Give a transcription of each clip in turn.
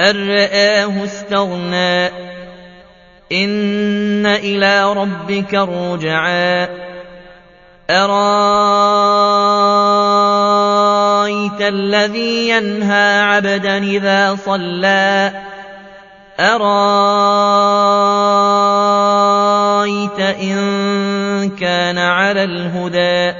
أن رآه استغنى. إن إلى ربك الرجعى. أرأيت الذي ينهى عبدا إذا صلى؟ أرأيت إن كان على الهدى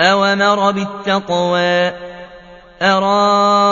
أومر بالتقوى؟ أرأيت